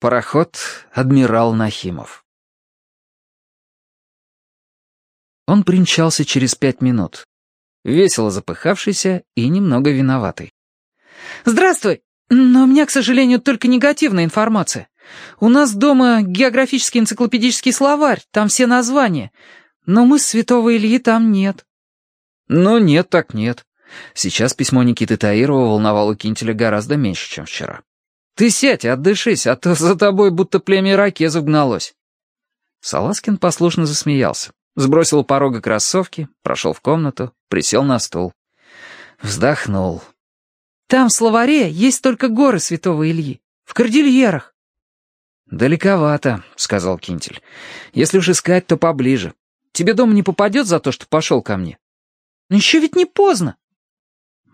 Пароход «Адмирал Нахимов». Он примчался через пять минут. Весело запыхавшийся и немного виноватый. «Здравствуй! Но у меня, к сожалению, только негативная информация. У нас дома географический энциклопедический словарь, там все названия. Но мы Святого Ильи там нет». «Ну, нет так нет. Сейчас письмо Никиты Таирова волновало Кинтеля гораздо меньше, чем вчера. Ты сядь отдышись, а то за тобой будто племя ракезов гналось». Саласкин послушно засмеялся, сбросил у порога кроссовки, прошел в комнату, присел на стул. Вздохнул. «Там в словаре есть только горы Святого Ильи, в Кордильерах». «Далековато», — сказал Кинтель. «Если уж искать, то поближе. Тебе дома не попадет за то, что пошел ко мне?» «Еще ведь не поздно».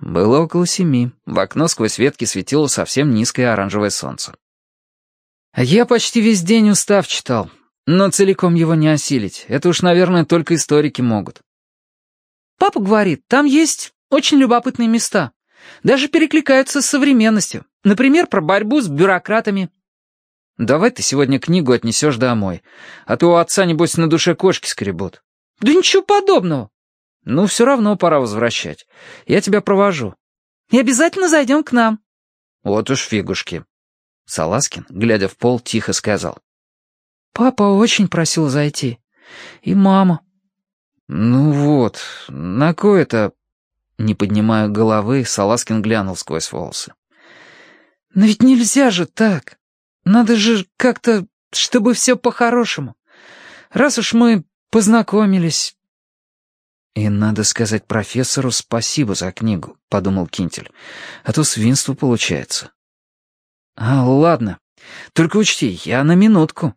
Было около семи. В окно сквозь ветки светило совсем низкое оранжевое солнце. Я почти весь день устав читал, но целиком его не осилить. Это уж, наверное, только историки могут. Папа говорит, там есть очень любопытные места. Даже перекликаются с современностью. Например, про борьбу с бюрократами. Давай ты сегодня книгу отнесешь домой, а то у отца, небось, на душе кошки скребут. Да ничего подобного. «Ну, все равно пора возвращать. Я тебя провожу». «И обязательно зайдем к нам». «Вот уж фигушки». Саласкин, глядя в пол, тихо сказал. «Папа очень просил зайти. И мама». «Ну вот, на кое-то...» Не поднимая головы, Саласкин глянул сквозь волосы. «Но ведь нельзя же так. Надо же как-то, чтобы все по-хорошему. Раз уж мы познакомились, «И надо сказать профессору спасибо за книгу», — подумал Кинтель. «А то свинство получается». «А, ладно. Только учти, я на минутку».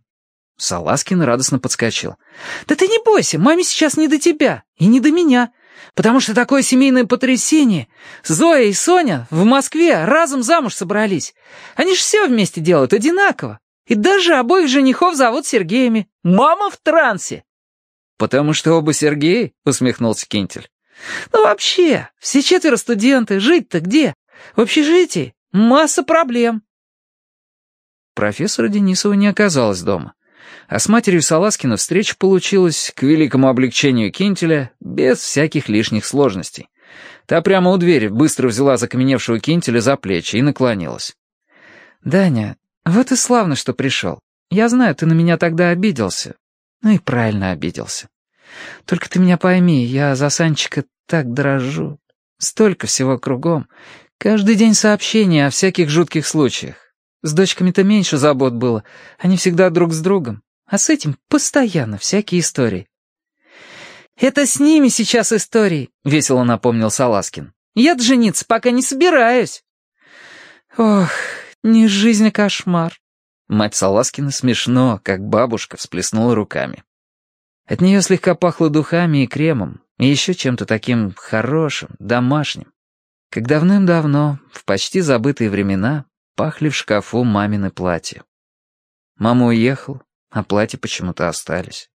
Саласкин радостно подскочил. «Да ты не бойся, маме сейчас не до тебя и не до меня, потому что такое семейное потрясение. Зоя и Соня в Москве разом замуж собрались. Они же все вместе делают одинаково. И даже обоих женихов зовут Сергеями. Мама в трансе. «Потому что оба Сергеи?» — усмехнулся Кентель. «Ну вообще, все четверо студенты, жить-то где? В общежитии? Масса проблем». Профессора Денисова не оказалось дома. А с матерью Саласкина встреча получилась, к великому облегчению Кентеля, без всяких лишних сложностей. Та прямо у двери быстро взяла закаменевшего Кентеля за плечи и наклонилась. «Даня, вот и славно, что пришел. Я знаю, ты на меня тогда обиделся. Ну и правильно обиделся. Только ты меня пойми, я за Санчика так дрожу. Столько всего кругом. Каждый день сообщения о всяких жутких случаях. С дочками-то меньше забот было. Они всегда друг с другом. А с этим постоянно всякие истории. «Это с ними сейчас истории», — весело напомнил Саласкин. «Я-то жениться пока не собираюсь». «Ох, не жизнь, а кошмар. Мать Саласкина смешно, как бабушка, всплеснула руками. От нее слегка пахло духами и кремом, и еще чем-то таким хорошим, домашним. Как давным-давно, в почти забытые времена, пахли в шкафу мамины платья. Мама уехала, а платья почему-то остались.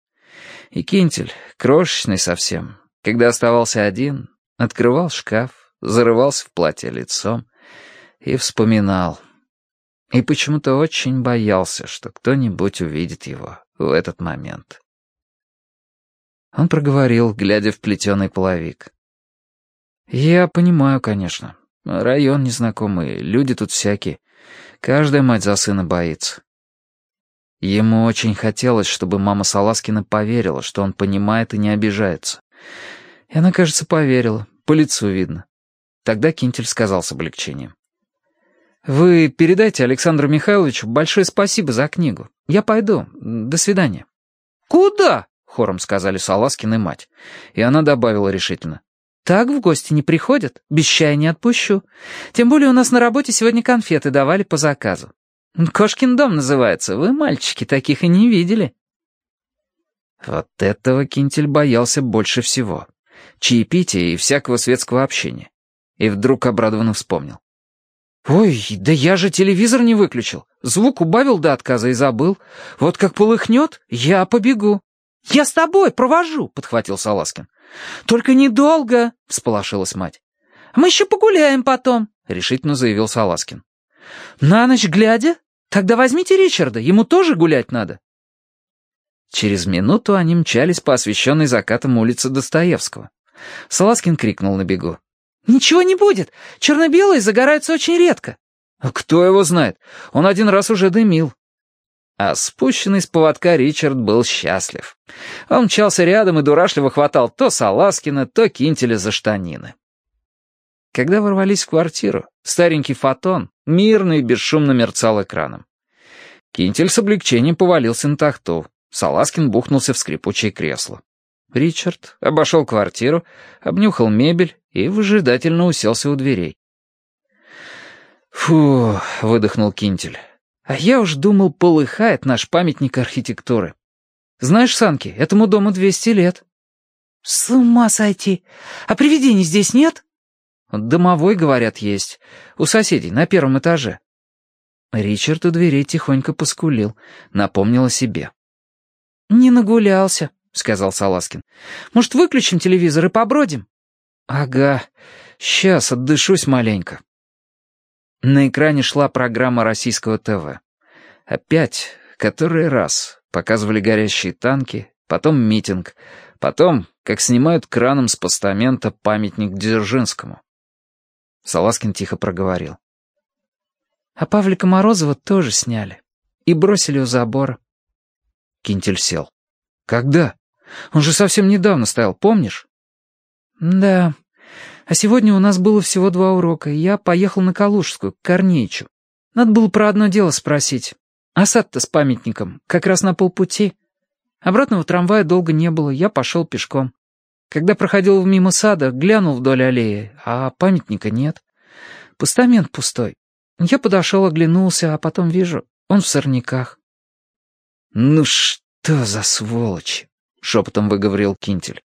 И Кинтель, крошечный совсем, когда оставался один, открывал шкаф, зарывался в платье лицом и вспоминал — и почему-то очень боялся, что кто-нибудь увидит его в этот момент. Он проговорил, глядя в плетеный половик. «Я понимаю, конечно. Район незнакомый, люди тут всякие. Каждая мать за сына боится». Ему очень хотелось, чтобы мама Саласкина поверила, что он понимает и не обижается. И она, кажется, поверила, по лицу видно. Тогда Кинтель сказал с облегчением. Вы передайте Александру Михайловичу большое спасибо за книгу. Я пойду. До свидания». «Куда?» — хором сказали Саласкин и мать. И она добавила решительно. «Так в гости не приходят, без чая не отпущу. Тем более у нас на работе сегодня конфеты давали по заказу. Кошкин дом называется, вы, мальчики, таких и не видели». Вот этого Кинтель боялся больше всего. Чаепития и всякого светского общения. И вдруг обрадованно вспомнил. «Ой, да я же телевизор не выключил. Звук убавил до отказа и забыл. Вот как полыхнет, я побегу». «Я с тобой провожу», — подхватил Саласкин. «Только недолго», — всполошилась мать. «Мы еще погуляем потом», — решительно заявил Саласкин. «На ночь глядя? Тогда возьмите Ричарда, ему тоже гулять надо». Через минуту они мчались по освещенной закатом улице Достоевского. Саласкин крикнул на бегу. «Ничего не будет. Черно-белые загораются очень редко». «А кто его знает? Он один раз уже дымил». А спущенный с поводка Ричард был счастлив. Он мчался рядом и дурашливо хватал то Саласкина, то Кинтеля за штанины. Когда ворвались в квартиру, старенький фотон мирно и бесшумно мерцал экраном. Кинтель с облегчением повалился на тахту. Саласкин бухнулся в скрипучее кресло. Ричард обошел квартиру, обнюхал мебель и выжидательно уселся у дверей. «Фу», — выдохнул Кинтель. «А я уж думал, полыхает наш памятник архитектуры. Знаешь, Санки, этому дому 200 лет». «С ума сойти! А привидений здесь нет?» «Домовой, говорят, есть. У соседей, на первом этаже». Ричард у дверей тихонько поскулил, напомнил о себе. «Не нагулялся», — сказал Саласкин. «Может, выключим телевизор и побродим?» «Ага, сейчас отдышусь маленько». На экране шла программа российского ТВ. Опять, который раз, показывали горящие танки, потом митинг, потом, как снимают краном с постамента памятник Дзержинскому. Саласкин тихо проговорил. «А Павлика Морозова тоже сняли. И бросили у забора». Кинтель сел. «Когда? Он же совсем недавно стоял, помнишь?» «Да. А сегодня у нас было всего два урока, и я поехал на Калужскую, к Корнеичу. Надо было про одно дело спросить. А сад-то с памятником, как раз на полпути. Обратного трамвая долго не было, я пошел пешком. Когда проходил мимо сада, глянул вдоль аллеи, а памятника нет. Постамент пустой. Я подошел, оглянулся, а потом вижу, он в сорняках. «Ну что за сволочи!» — шепотом выговорил Кинтель.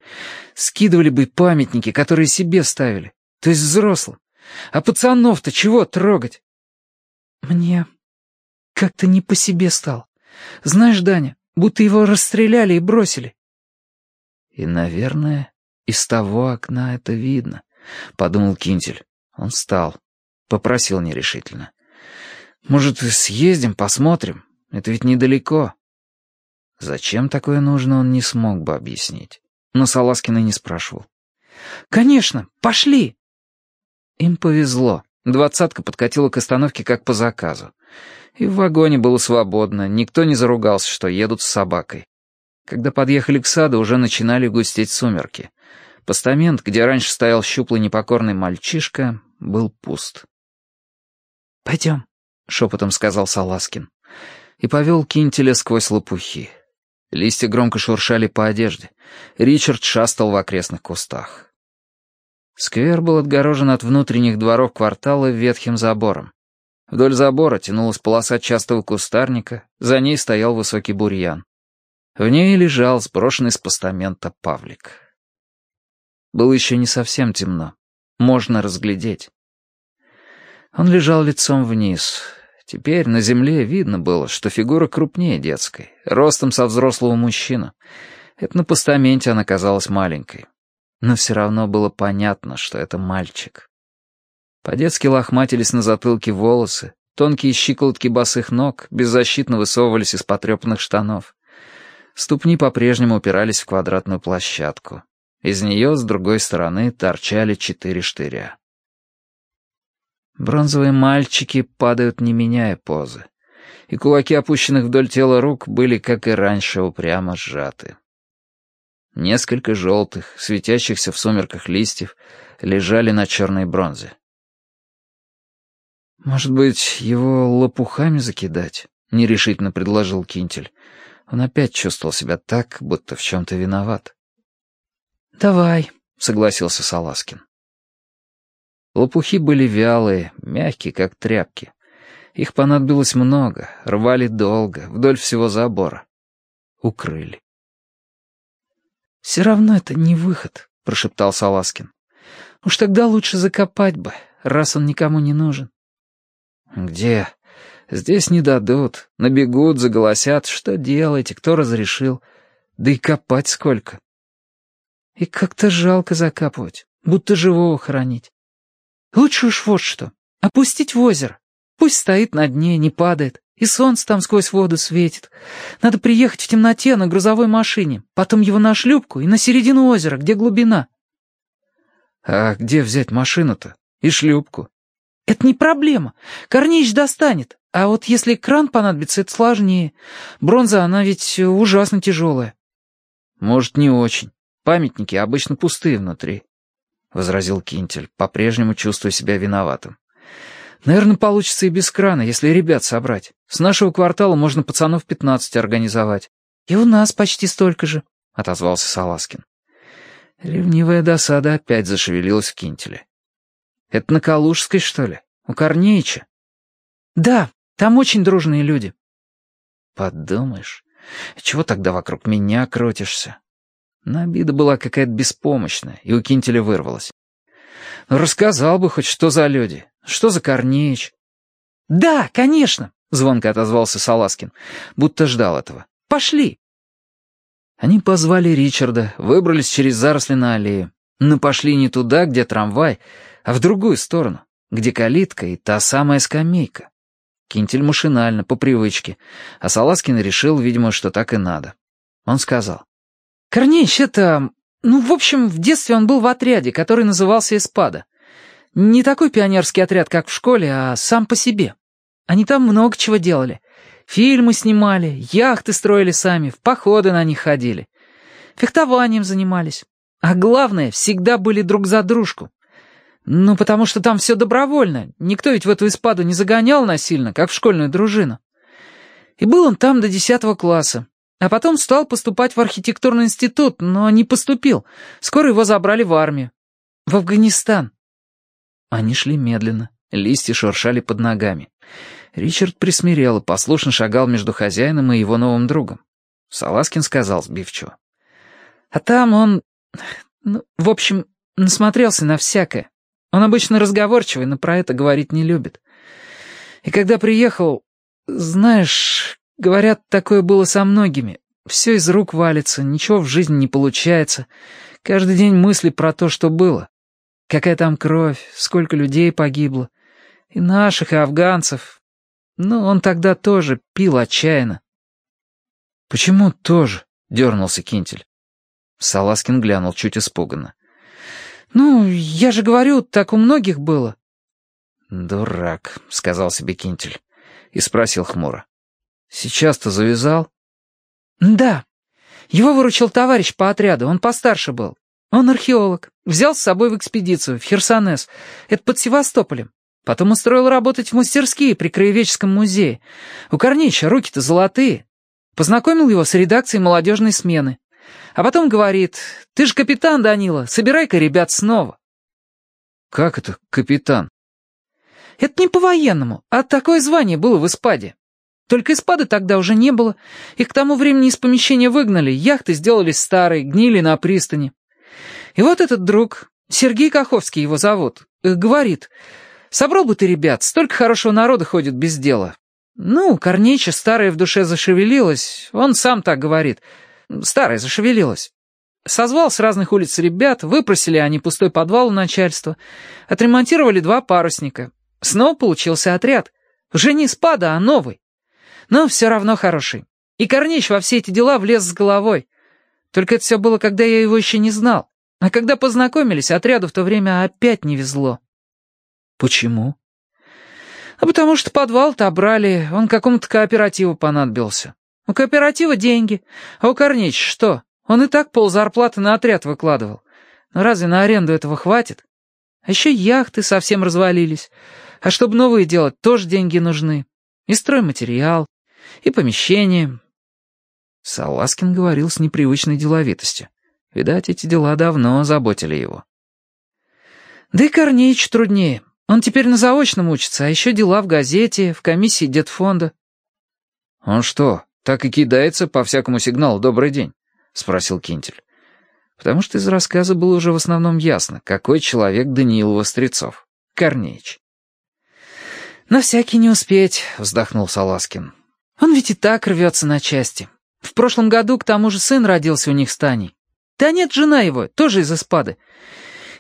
«Скидывали бы памятники, которые себе ставили, то есть взрослым. А пацанов-то чего трогать?» «Мне как-то не по себе стал. Знаешь, Даня, будто его расстреляли и бросили». «И, наверное, из того окна это видно», — подумал Кинтель. Он встал, попросил нерешительно. «Может, съездим, посмотрим? Это ведь недалеко». Зачем такое нужно, он не смог бы объяснить. Но Саласкина не спрашивал. «Конечно, пошли!» Им повезло. Двадцатка подкатила к остановке как по заказу. И в вагоне было свободно, никто не заругался, что едут с собакой. Когда подъехали к саду, уже начинали густеть сумерки. Постамент, где раньше стоял щуплый непокорный мальчишка, был пуст. «Пойдем», — шепотом сказал Саласкин. И повел Кинтеля сквозь лопухи. Листья громко шуршали по одежде. Ричард шастал в окрестных кустах. Сквер был отгорожен от внутренних дворов квартала ветхим забором. Вдоль забора тянулась полоса частого кустарника, за ней стоял высокий бурьян. В ней лежал сброшенный с постамента Павлик. Было еще не совсем темно. Можно разглядеть. Он лежал лицом вниз, Теперь на земле видно было, что фигура крупнее детской, ростом со взрослого мужчину. Это на постаменте она казалась маленькой. Но все равно было понятно, что это мальчик. По-детски лохматились на затылке волосы, тонкие щиколотки босых ног беззащитно высовывались из потрепанных штанов. Ступни по-прежнему упирались в квадратную площадку. Из нее с другой стороны торчали четыре штыря. Бронзовые мальчики падают, не меняя позы. И кулаки опущенных вдоль тела рук были, как и раньше, упрямо сжаты. Несколько желтых, светящихся в сумерках листьев, лежали на черной бронзе. «Может быть, его лопухами закидать?» — нерешительно предложил Кинтель. Он опять чувствовал себя так, будто в чем-то виноват. «Давай», — согласился Саласкин. Лопухи были вялые, мягкие, как тряпки. Их понадобилось много, рвали долго, вдоль всего забора. Укрыли. «Все равно это не выход», — прошептал Саласкин. «Уж тогда лучше закопать бы, раз он никому не нужен». «Где? Здесь не дадут. Набегут, заголосят. Что делаете? Кто разрешил? Да и копать сколько». «И как-то жалко закапывать, будто живого хоронить. Лучше уж вот что. Опустить в озеро. Пусть стоит на дне, не падает. И солнце там сквозь воду светит. Надо приехать в темноте на грузовой машине, потом его на шлюпку и на середину озера, где глубина». «А где взять машину-то? И шлюпку?» «Это не проблема. Корнеич достанет. А вот если кран понадобится, это сложнее. Бронза, она ведь ужасно тяжелая». «Может, не очень. Памятники обычно пустые внутри», — возразил Кинтель, по-прежнему чувствуя себя виноватым. «Наверное, получится и без крана, если ребят собрать. С нашего квартала можно пацанов пятнадцать организовать». «И у нас почти столько же», — отозвался Саласкин. Ревнивая досада опять зашевелилась в Кинтеле. «Это на Калужской, что ли? У Корнеича?» «Да, там очень дружные люди». «Подумаешь, чего тогда вокруг меня крутишься?» Но обида была какая-то беспомощная, и у Кинтеля вырвалась. «Ну, рассказал бы хоть, что за люди, что за Корнеич». «Да, конечно», — звонко отозвался Саласкин, будто ждал этого. «Пошли». Они позвали Ричарда, выбрались через заросли на аллею, но пошли не туда, где трамвай, а в другую сторону, где калитка и та самая скамейка. Кинтель машинально, по привычке, а Саласкин решил, видимо, что так и надо. Он сказал. «Корнеич, это... Ну, в общем, в детстве он был в отряде, который назывался «Эспада». Не такой пионерский отряд, как в школе, а сам по себе. Они там много чего делали. Фильмы снимали, яхты строили сами, в походы на них ходили. Фехтованием занимались. А главное, всегда были друг за дружку. Ну, потому что там все добровольно. Никто ведь в эту испаду не загонял насильно, как в школьную дружину. И был он там до десятого класса. А потом стал поступать в архитектурный институт, но не поступил. Скоро его забрали в армию. В Афганистан. Они шли медленно. Листья шуршали под ногами. Ричард присмирел и послушно шагал между хозяином и его новым другом. Саласкин сказал сбивчиво. «А там он... Ну, в общем, насмотрелся на всякое. Он обычно разговорчивый, но про это говорить не любит. И когда приехал, знаешь, говорят, такое было со многими. Все из рук валится, ничего в жизни не получается. Каждый день мысли про то, что было. Какая там кровь, сколько людей погибло. И наших, и афганцев. Ну, он тогда тоже пил отчаянно. «Почему тоже?» — дернулся Кинтель. Саласкин глянул чуть испуганно. «Ну, я же говорю, так у многих было». «Дурак», — сказал себе Кинтель и спросил хмуро. «Сейчас-то завязал?» «Да. Его выручил товарищ по отряду, он постарше был. Он археолог. Взял с собой в экспедицию, в Херсонес. Это под Севастополем. Потом устроил работать в мастерские при Краеведческом музее. У Корнича руки-то золотые. Познакомил его с редакцией молодежной смены. А потом говорит, «Ты же капитан, Данила, собирай-ка ребят снова». «Как это капитан?» «Это не по-военному, а такое звание было в Испаде. Только Испады тогда уже не было. Их к тому времени из помещения выгнали, яхты сделались старые, гнили на пристани. И вот этот друг, Сергей Каховский его зовут, э, говорит, «Собрал бы ты ребят, столько хорошего народа ходит без дела». Ну, Корнейча старая в душе зашевелилась, он сам так говорит — Старая зашевелилась. Созвал с разных улиц ребят, выпросили они пустой подвал у начальства, отремонтировали два парусника. Снова получился отряд. Уже не спада, а новый. Но все равно хороший. И Корнич во все эти дела влез с головой. Только это все было, когда я его еще не знал. А когда познакомились, отряду в то время опять не везло. Почему? А потому что подвал-то обрали, он какому-то кооперативу понадобился. У кооператива деньги, а у Корнеич что? Он и так пол зарплаты на отряд выкладывал. Но разве на аренду этого хватит? А еще яхты совсем развалились. А чтобы новые делать, тоже деньги нужны. И стройматериал, и помещение. Саласкин говорил с непривычной деловитостью. Видать, эти дела давно заботили его. Да и Корнеич труднее. Он теперь на заочном учится, а еще дела в газете, в комиссии детфонда. Он что, так и кидается по всякому сигналу «Добрый день», — спросил Кинтель. Потому что из рассказа было уже в основном ясно, какой человек Даниил Вострецов. Корнеич. «На всякий не успеть», — вздохнул Саласкин. «Он ведь и так рвется на части. В прошлом году к тому же сын родился у них с Таней. Да нет, жена его, тоже из Испады.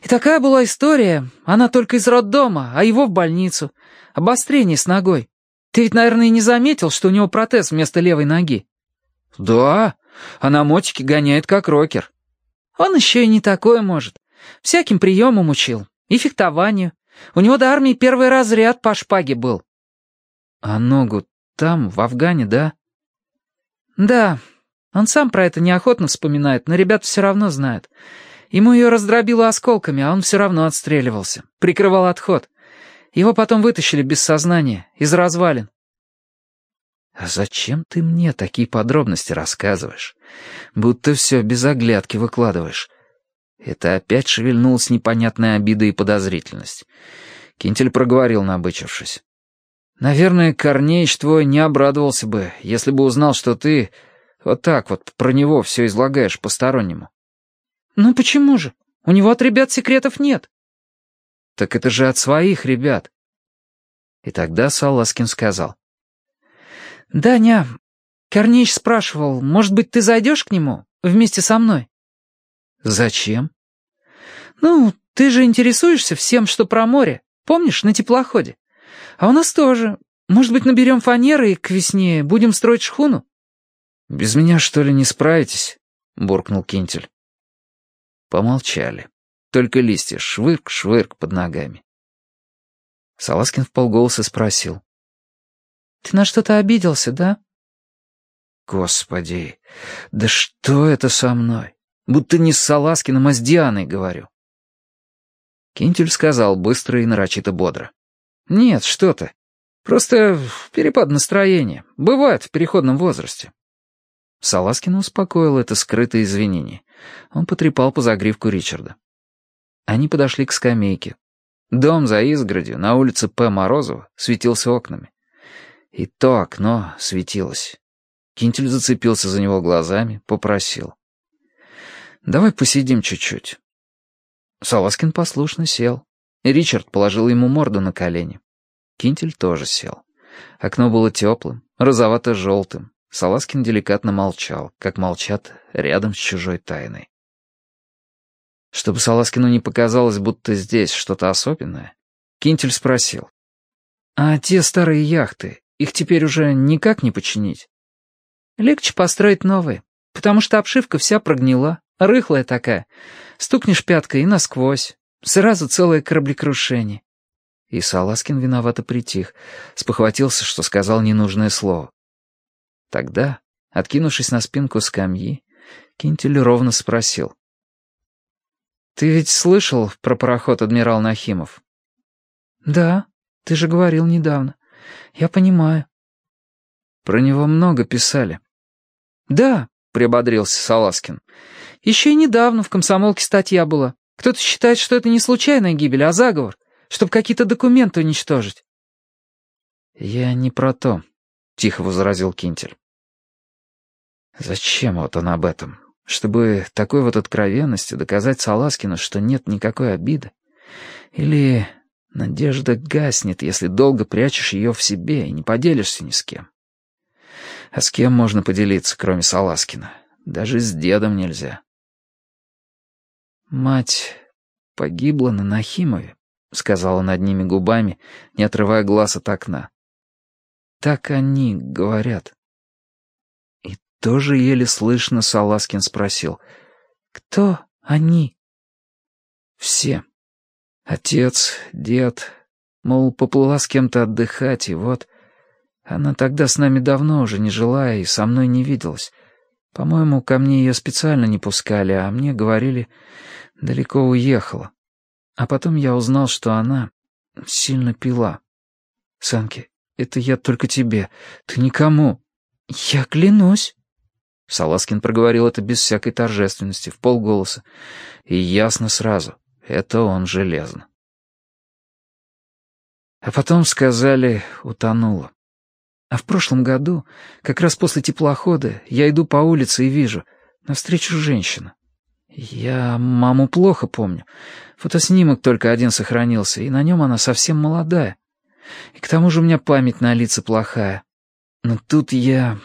И такая была история. Она только из роддома, а его в больницу. Обострение с ногой. Ты ведь, наверное, не заметил, что у него протез вместо левой ноги?» «Да, а на мотике гоняет как рокер». «Он еще и не такое может. Всяким приемом учил. И фехтованию. У него до армии первый разряд по шпаге был». «А ногу там, в Афгане, да?» «Да. Он сам про это неохотно вспоминает, но ребят все равно знают. Ему ее раздробило осколками, а он все равно отстреливался. Прикрывал отход. Его потом вытащили без сознания, из развалин. «А зачем ты мне такие подробности рассказываешь? Будто все без оглядки выкладываешь». Это опять шевельнулась непонятная обида и подозрительность. Кинтель проговорил, набычившись. «Наверное, Корнеич твой не обрадовался бы, если бы узнал, что ты вот так вот про него все излагаешь постороннему». «Ну почему же? У него от ребят секретов нет». «Так это же от своих ребят». И тогда Саласкин сказал. «Даня, Корнеич спрашивал, может быть, ты зайдешь к нему вместе со мной?» «Зачем?» «Ну, ты же интересуешься всем, что про море. Помнишь, на теплоходе? А у нас тоже. Может быть, наберем фанеры и к весне будем строить шхуну?» «Без меня, что ли, не справитесь?» — буркнул Кинтель. Помолчали. Только листья швырк-швырк под ногами. Саласкин вполголоса спросил. «Ты на что-то обиделся, да?» «Господи, да что это со мной? Будто не с Саласкиным, а с Дианой говорю». Кинтель сказал быстро и нарочито бодро. «Нет, что ты. Просто перепад настроения. Бывает в переходном возрасте». Саласкин успокоил это скрытое извинение. Он потрепал по загривку Ричарда. Они подошли к скамейке. Дом за изгородью на улице П. Морозова светился окнами. И то окно светилось. Кинтель зацепился за него глазами, попросил. «Давай посидим чуть-чуть». Саласкин послушно сел. Ричард положил ему морду на колени. Кинтель тоже сел. Окно было теплым, розовато-желтым. Саласкин деликатно молчал, как молчат рядом с чужой тайной. Чтобы Саласкину не показалось, будто здесь что-то особенное, Кинтель спросил. «А те старые яхты, их теперь уже никак не починить?» «Легче построить новые, потому что обшивка вся прогнила, рыхлая такая. Стукнешь пяткой и насквозь. Сразу целое кораблекрушение». И Саласкин виновато притих, спохватился, что сказал ненужное слово. Тогда, откинувшись на спинку скамьи, Кинтель ровно спросил. «Ты ведь слышал про пароход «Адмирал Нахимов»?» «Да, ты же говорил недавно. Я понимаю». «Про него много писали». «Да», — приободрился Саласкин. «Еще и недавно в комсомолке статья была. Кто-то считает, что это не случайная гибель, а заговор, чтобы какие-то документы уничтожить». «Я не про то», — тихо возразил Кинтель. «Зачем вот он об этом? Чтобы такой вот откровенностью доказать Саласкину, что нет никакой обиды? Или надежда гаснет, если долго прячешь ее в себе и не поделишься ни с кем? А с кем можно поделиться, кроме Саласкина? Даже с дедом нельзя. «Мать погибла на Нахимове», — сказала над ними губами, не отрывая глаз от окна. «Так они говорят» тоже еле слышно Саласкин спросил. «Кто они?» «Все. Отец, дед. Мол, поплыла с кем-то отдыхать, и вот... Она тогда с нами давно уже не жила и со мной не виделась. По-моему, ко мне ее специально не пускали, а мне говорили, далеко уехала. А потом я узнал, что она сильно пила. Санки, это я только тебе, ты никому. Я клянусь. Саласкин проговорил это без всякой торжественности, в полголоса. И ясно сразу, это он железно. А потом сказали, утонула. А в прошлом году, как раз после теплохода, я иду по улице и вижу, навстречу женщина. Я маму плохо помню. Фотоснимок только один сохранился, и на нем она совсем молодая. И к тому же у меня память на лица плохая. Но тут я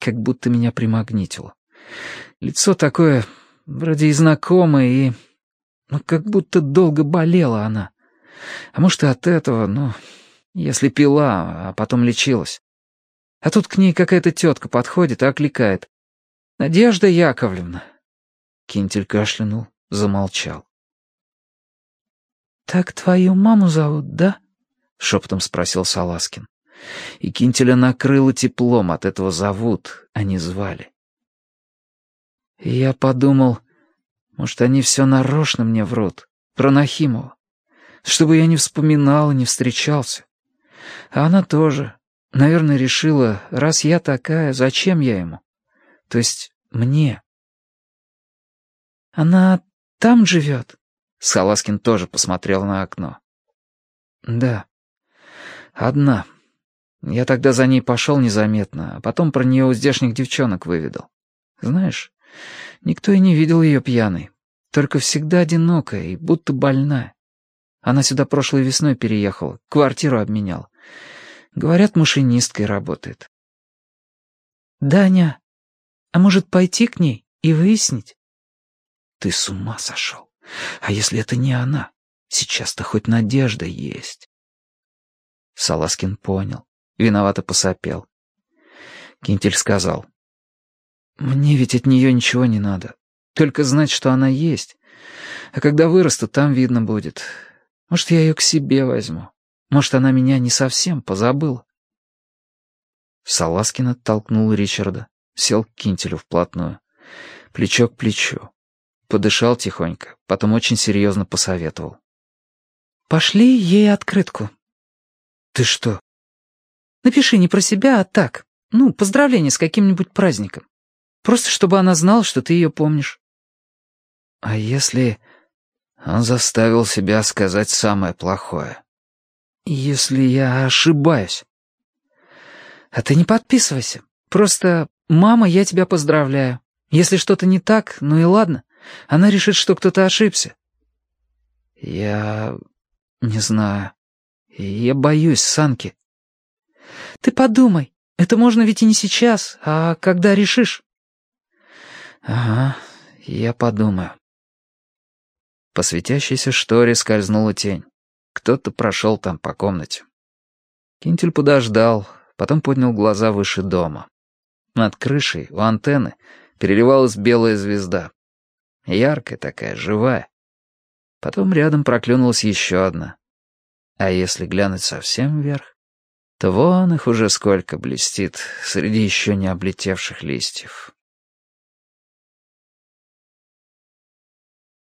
как будто меня примагнитило. Лицо такое, вроде и знакомое, и... Ну, как будто долго болела она. А может, и от этого, ну... Если пила, а потом лечилась. А тут к ней какая-то тетка подходит и окликает. «Надежда Яковлевна». Кинтель кашлянул, замолчал. «Так твою маму зовут, да?» — шепотом спросил Саласкин. И Кинтеля накрыло теплом от этого зовут, а не звали. И я подумал, может, они все нарочно мне врут, про Нахимова, чтобы я не вспоминал и не встречался. А она тоже, наверное, решила, раз я такая, зачем я ему? То есть мне. Она там живет? Саласкин тоже посмотрел на окно. Да. Одна. Я тогда за ней пошел незаметно, а потом про нее у здешних девчонок выведал. Знаешь, никто и не видел ее пьяной. Только всегда одинокая и будто больная. Она сюда прошлой весной переехала, квартиру обменял. Говорят, машинисткой работает. «Даня, а может пойти к ней и выяснить?» «Ты с ума сошел? А если это не она? Сейчас-то хоть надежда есть». Саласкин понял. Виновато посопел. Кинтель сказал. «Мне ведь от нее ничего не надо. Только знать, что она есть. А когда вырасту, там видно будет. Может, я ее к себе возьму. Может, она меня не совсем позабыла». Саласкин оттолкнул Ричарда, сел к Кинтелю вплотную. Плечо к плечу. Подышал тихонько, потом очень серьезно посоветовал. «Пошли ей открытку». «Ты что, Напиши не про себя, а так. Ну, поздравление с каким-нибудь праздником. Просто чтобы она знала, что ты ее помнишь. А если он заставил себя сказать самое плохое? Если я ошибаюсь? А ты не подписывайся. Просто «Мама, я тебя поздравляю». Если что-то не так, ну и ладно. Она решит, что кто-то ошибся. Я... не знаю. Я боюсь Санки. Ты подумай, это можно ведь и не сейчас, а когда решишь. Ага, я подумаю. По светящейся шторе скользнула тень. Кто-то прошел там по комнате. Кинтель подождал, потом поднял глаза выше дома. Над крышей, у антенны, переливалась белая звезда. Яркая такая, живая. Потом рядом проклюнулась еще одна. А если глянуть совсем вверх? то вон их уже сколько блестит среди еще не облетевших листьев.